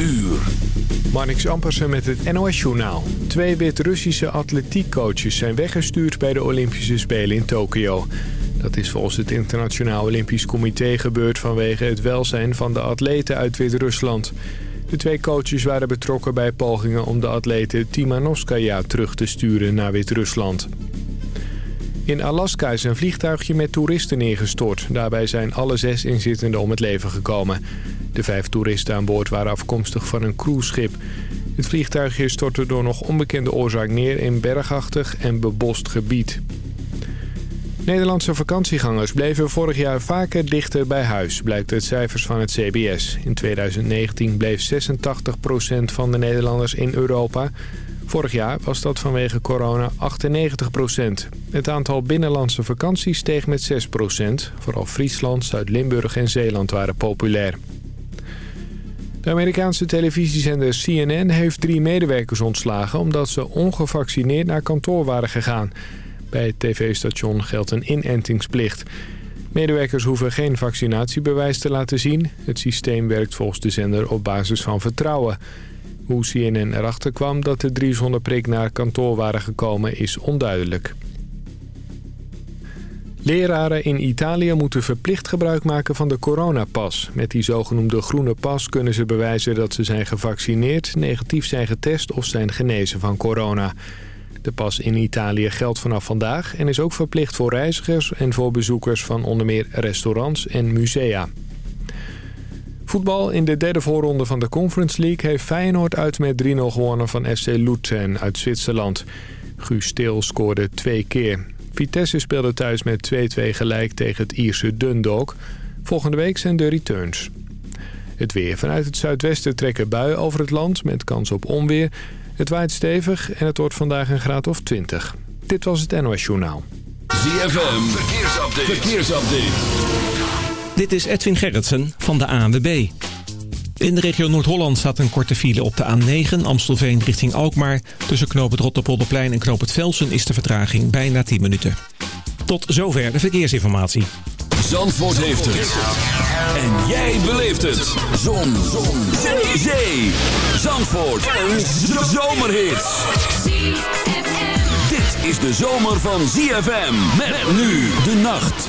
uur. Marnix Ampersen met het NOS-journaal. Twee Wit-Russische atletiekcoaches zijn weggestuurd bij de Olympische Spelen in Tokio. Dat is volgens het Internationaal Olympisch Comité gebeurd vanwege het welzijn van de atleten uit Wit-Rusland. De twee coaches waren betrokken bij pogingen om de atlete Timanovskaya terug te sturen naar Wit-Rusland. In Alaska is een vliegtuigje met toeristen neergestort. Daarbij zijn alle zes inzittenden om het leven gekomen. De vijf toeristen aan boord waren afkomstig van een cruiseschip. Het vliegtuigje stortte door nog onbekende oorzaak neer in bergachtig en bebost gebied. Nederlandse vakantiegangers bleven vorig jaar vaker dichter bij huis, blijkt uit cijfers van het CBS. In 2019 bleef 86% van de Nederlanders in Europa. Vorig jaar was dat vanwege corona 98%. Het aantal binnenlandse vakanties steeg met 6%. Vooral Friesland, Zuid-Limburg en Zeeland waren populair. De Amerikaanse televisiezender CNN heeft drie medewerkers ontslagen... omdat ze ongevaccineerd naar kantoor waren gegaan. Bij het tv-station geldt een inentingsplicht. Medewerkers hoeven geen vaccinatiebewijs te laten zien. Het systeem werkt volgens de zender op basis van vertrouwen. Hoe CNN erachter kwam dat de drie zonder prik naar kantoor waren gekomen is onduidelijk. Leraren in Italië moeten verplicht gebruik maken van de coronapas. Met die zogenoemde groene pas kunnen ze bewijzen dat ze zijn gevaccineerd, negatief zijn getest of zijn genezen van corona. De pas in Italië geldt vanaf vandaag en is ook verplicht voor reizigers en voor bezoekers van onder meer restaurants en musea. Voetbal in de derde voorronde van de Conference League heeft Feyenoord uit met 3-0 gewonnen van FC Luzern uit Zwitserland. Guus Stil scoorde twee keer. Vitesse speelde thuis met 2-2 gelijk tegen het Ierse Dundalk. Volgende week zijn de returns. Het weer. Vanuit het zuidwesten trekken buien over het land met kans op onweer. Het waait stevig en het wordt vandaag een graad of 20. Dit was het NOS Journaal. ZFM. Verkeersupdate. Verkeersupdate. Dit is Edwin Gerritsen van de ANWB. In de regio Noord-Holland staat een korte file op de A9 Amstelveen richting Alkmaar. Tussen knoop het Rotterpolderplein en knoop het Velsen is de vertraging bijna 10 minuten. Tot zover de verkeersinformatie. Zandvoort heeft het. En jij beleeft het. Zon. Zon. Zee. Zandvoort. Een zomerhit. Dit is de zomer van ZFM. Met nu de nacht.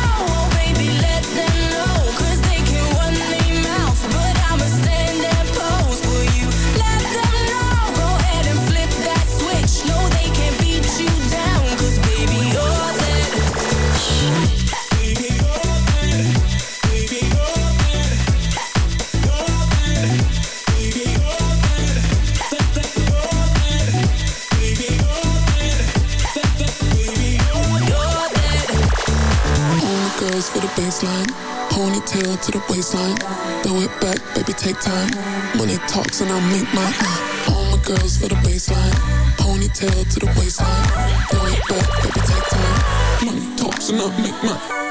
Take time. Money talks and I make mine. All my girls for the baseline. Ponytail to the waistline. Throw back, baby, take time. Money talks and I make mine.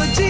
would you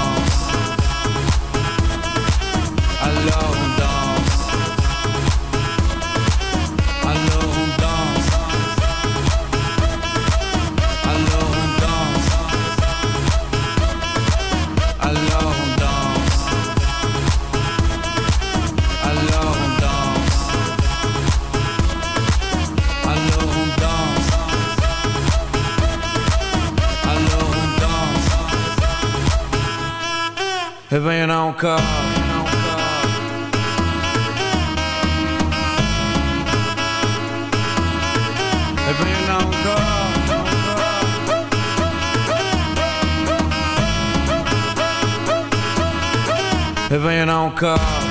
e ben je nou een kaart? Ben je nou een kaart?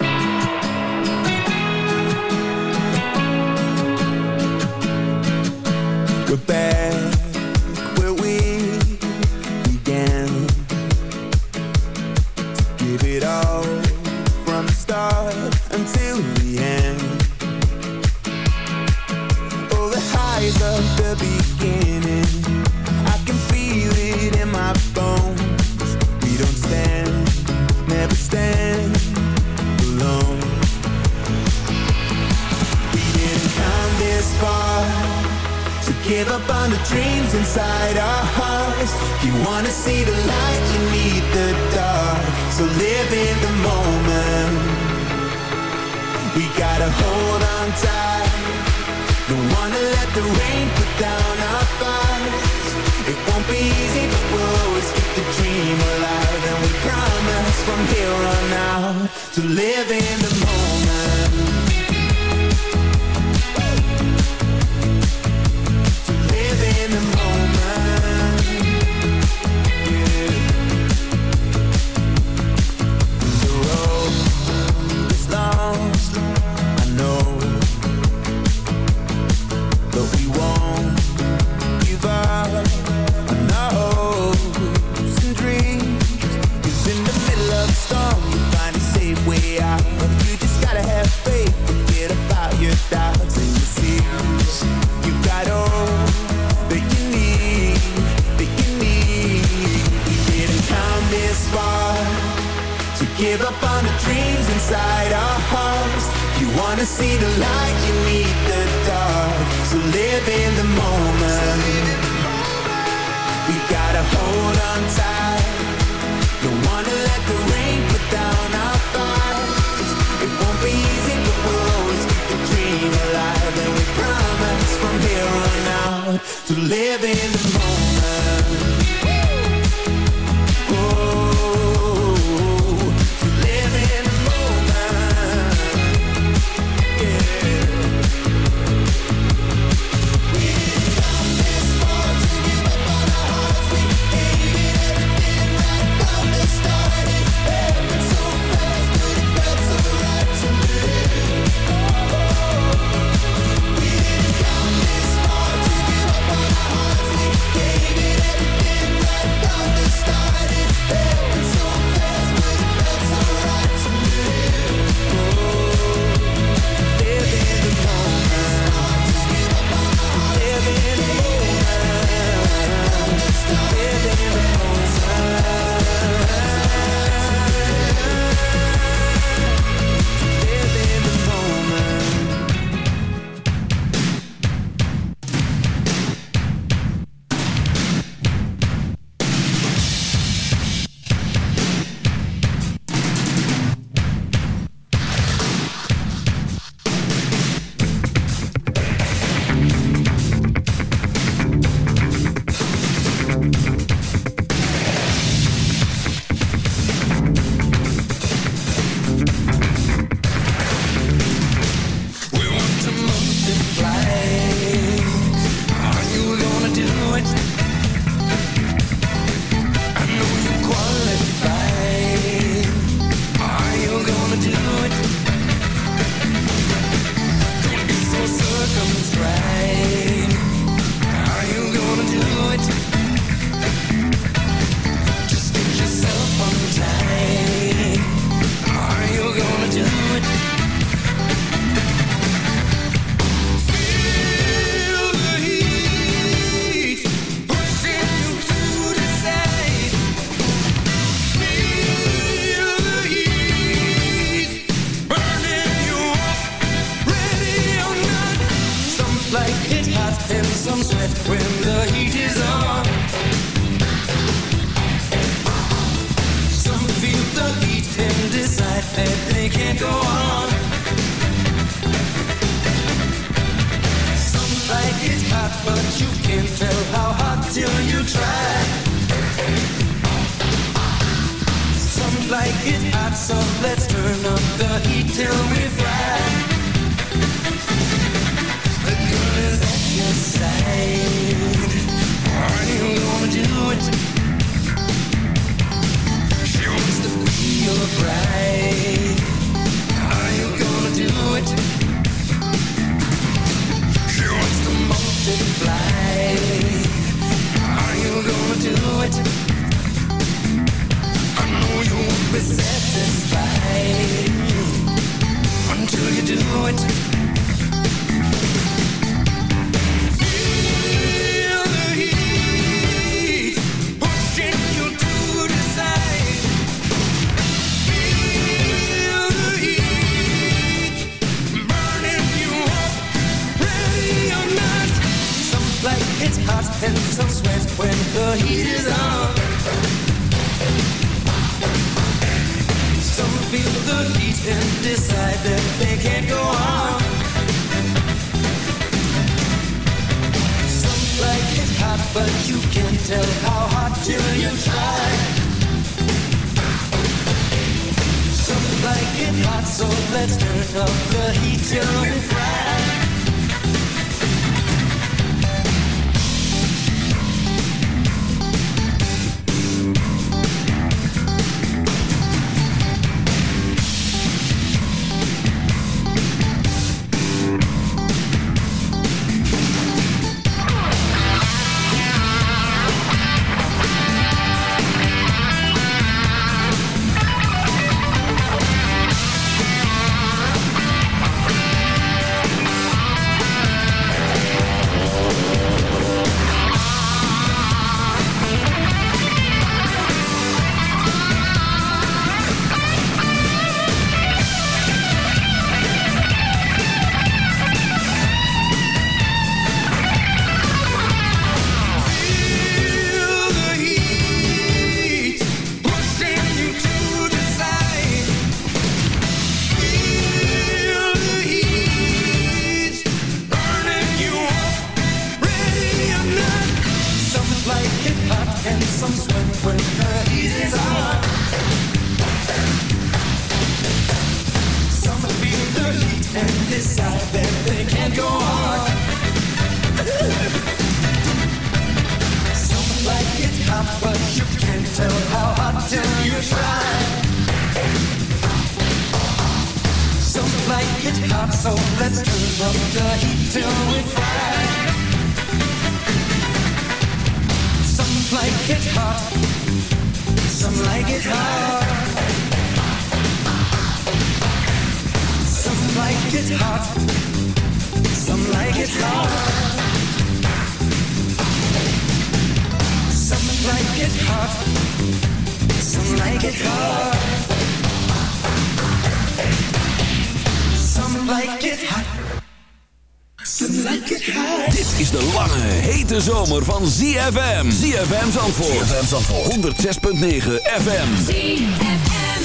Hete zomer van ZFM. ZFM Zandvoort. ZFM Zandvoort. 106.9 FM. ZFM.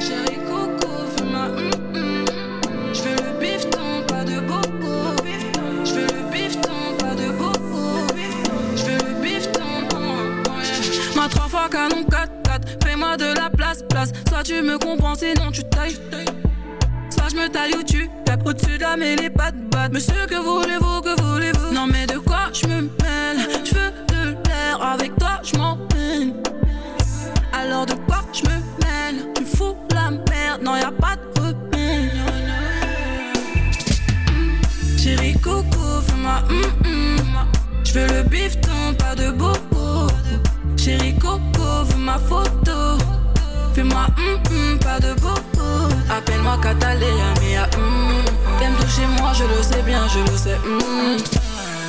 Chérie Coco, fais-moi hum hum. Je veux le bifton, pas de bobo. Je veux le bifton, pas de bobo. Je veux le bifton, ouais. Ma trois fois canon 4-4 Fais-moi de la place, place Soit tu me comprends, sinon tu tailles Soit je me taille ou tu tapes Au-dessus de la mêlée, pas de batte Monsieur, Alors de quoi je me mêle? Tu fous la merde, non y'a pas de repère Mm. Chérie coco, fais-moi hum hum Je veux le bifton, pas de bobo Chérie coco, veux ma photo. Fais-moi hum hum, pas de bobo Appelle-moi Catalina, mia hum T'aimes toucher moi, je le sais bien, je le sais hum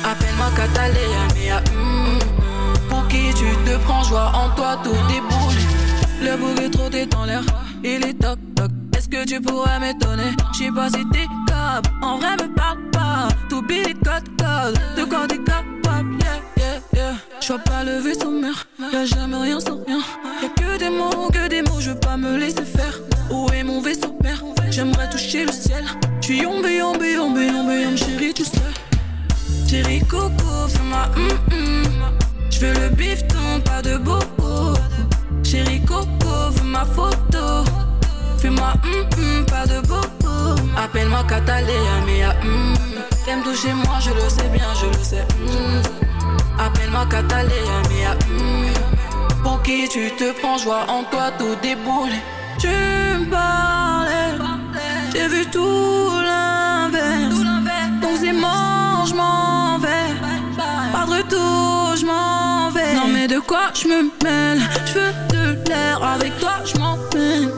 Appelle-moi Catalina, mia hum Pour qui tu te prends, joie en toi, tout déboule Le bouc est trop t'es en l'air, il est toc toc. Est-ce que tu pourrais m'étonner? J'sais pas si t'es capable, en vrai me parle pas. Tout billet code code, de quoi t'es capable, yeah yeah yeah. J'vois pas le vaisseau mère, y'a jamais rien sans rien. Y'a que des mots, que des mots, je veux pas me laisser faire. Où est mon vaisseau père J'aimerais toucher le ciel. J'suis yombe, yombe, yombe, yombe, yombe, chérie, tu sais. Chérie Coco, fais-moi hum hum J'veux le bifton, pas de bobo Chérie Coco, veux ma photo. Fais-moi hum hum, pas de bobo. Appelle-moi Catalina, mea hum T'aimes toucher moi, je le sais bien, je le sais. Appelle-moi Catalina, mea hum Pour qui tu te prends, joie en toi, tout déboule Tu me parlais J'ai vu tout l'inverse. Donc c'est mort, je m'en vais. Pas de retour, je m'en vais. Non mais de quoi je me mêle? Je veux avec toi je m'en peine.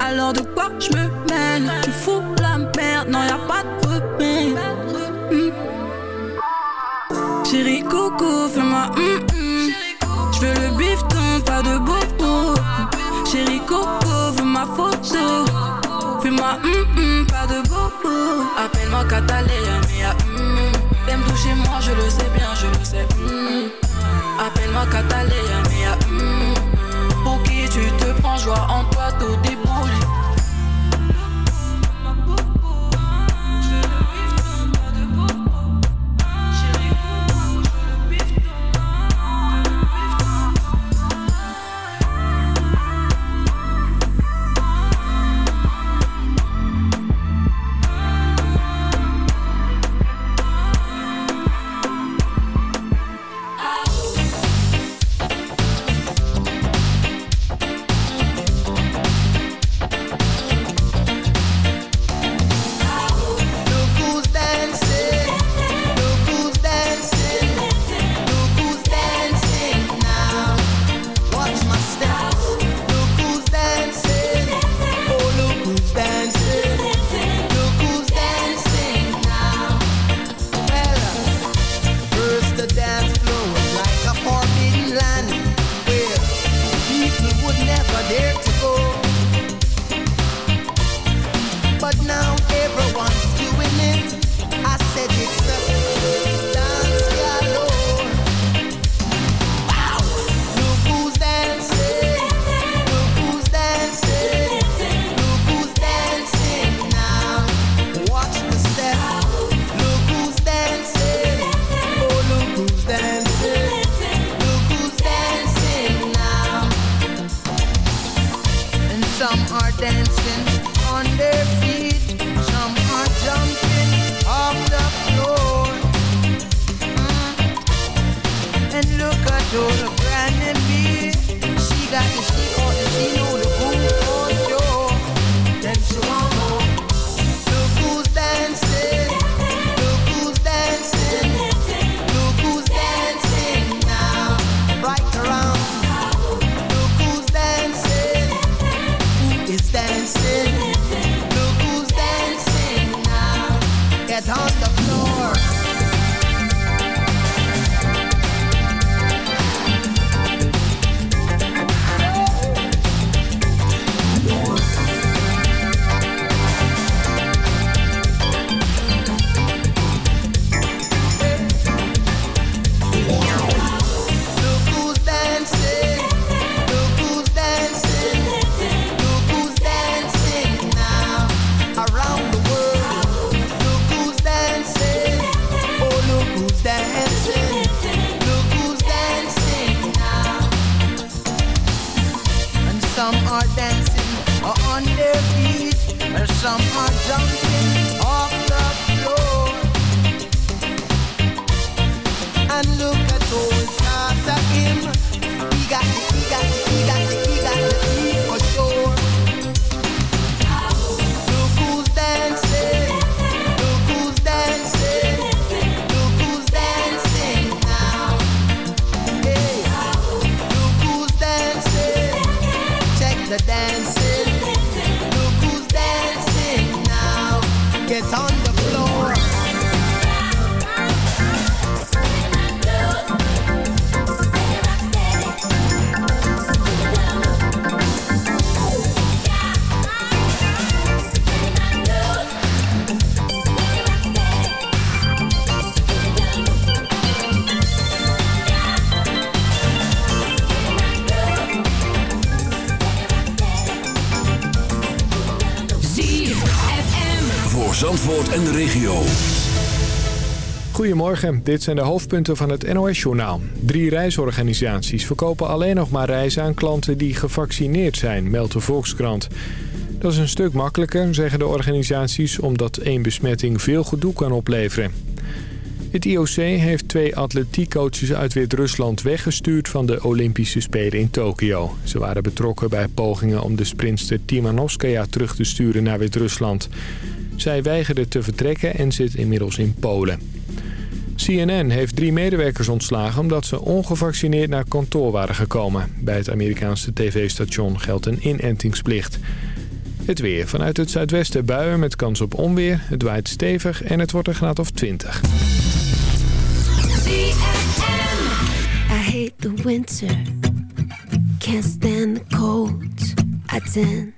Alors de quoi je me mêle Tu fous la merde, non y'a pas de repère. Hmm. Chérie coco, fais-moi hum hum Je veux le bifton, pas de bobo Chérie coco, veux ma photo. Fais-moi hum pas de bobo Appelle-moi Catalina, mea hum T'aimes toucher moi, je le sais bien, je le sais Appelle-moi Catalina, En de regio. Goedemorgen, dit zijn de hoofdpunten van het NOS-journaal. Drie reisorganisaties verkopen alleen nog maar reizen aan klanten die gevaccineerd zijn, meldt de Volkskrant. Dat is een stuk makkelijker, zeggen de organisaties, omdat één besmetting veel gedoe kan opleveren. Het IOC heeft twee atletiekcoaches uit Wit-Rusland weggestuurd van de Olympische Spelen in Tokio. Ze waren betrokken bij pogingen om de sprinster Timanovskaya terug te sturen naar Wit-Rusland. Zij weigerde te vertrekken en zit inmiddels in Polen. CNN heeft drie medewerkers ontslagen omdat ze ongevaccineerd naar kantoor waren gekomen. Bij het Amerikaanse tv-station geldt een inentingsplicht. Het weer. Vanuit het zuidwesten buien met kans op onweer. Het waait stevig en het wordt een graad of 20. I hate the winter. Can't stand the cold. I tend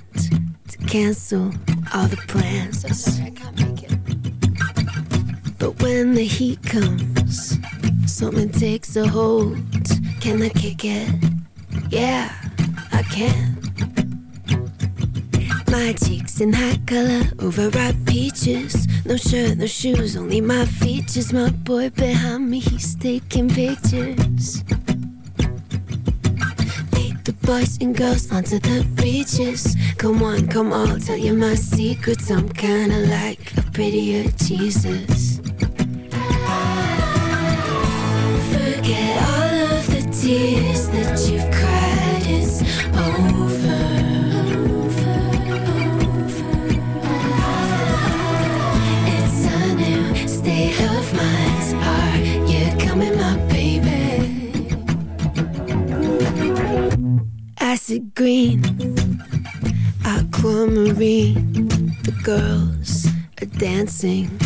to cancel all the plans. But when the heat comes, something takes a hold. Can I kick it? Yeah, I can. My cheeks in hot color, overripe peaches. No shirt, no shoes, only my features. My boy behind me, he's taking pictures. The boys and girls onto the beaches. Come on, come on, tell you my secrets. I'm kinda like a prettier Jesus. Forget all of the tears that you've cried. It's over. sing.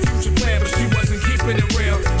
keeping real.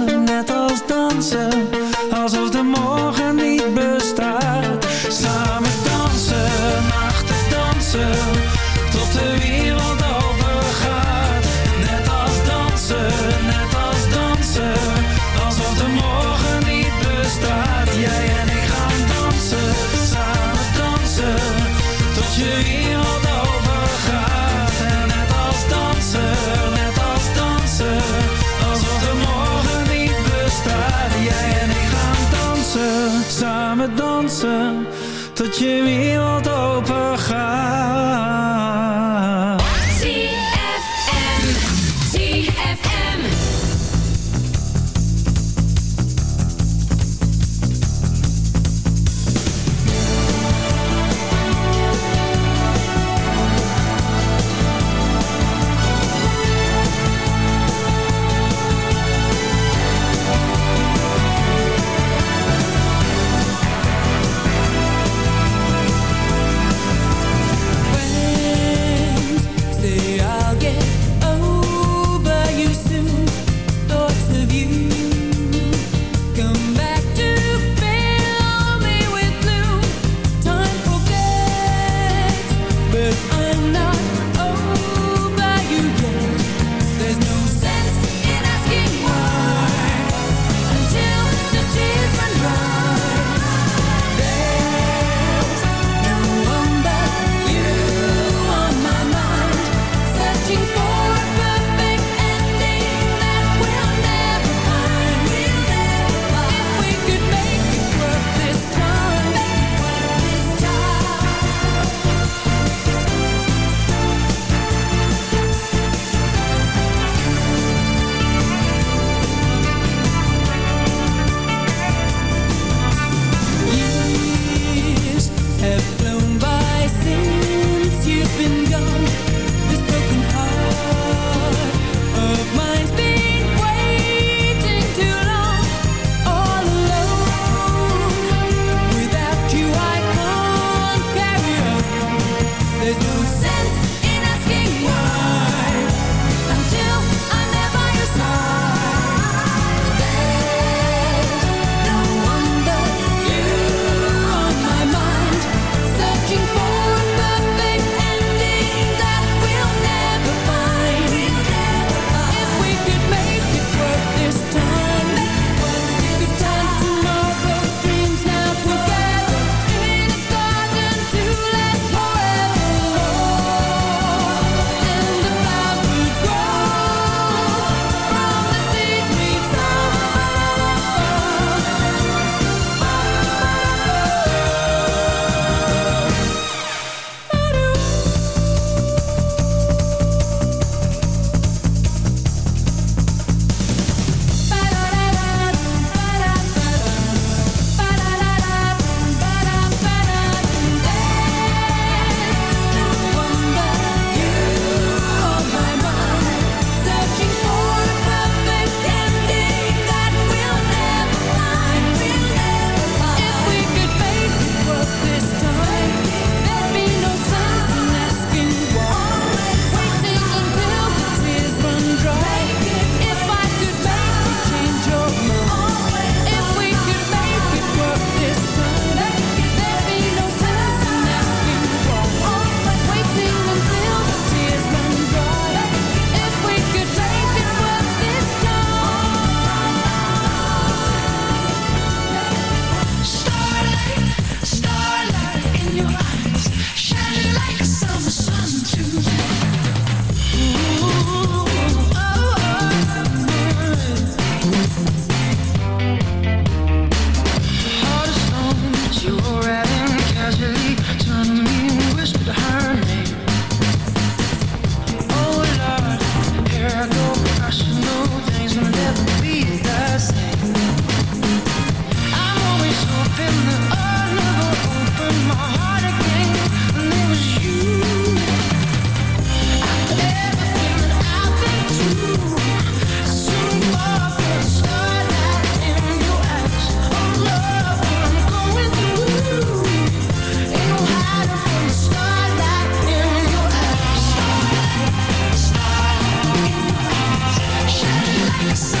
Yes.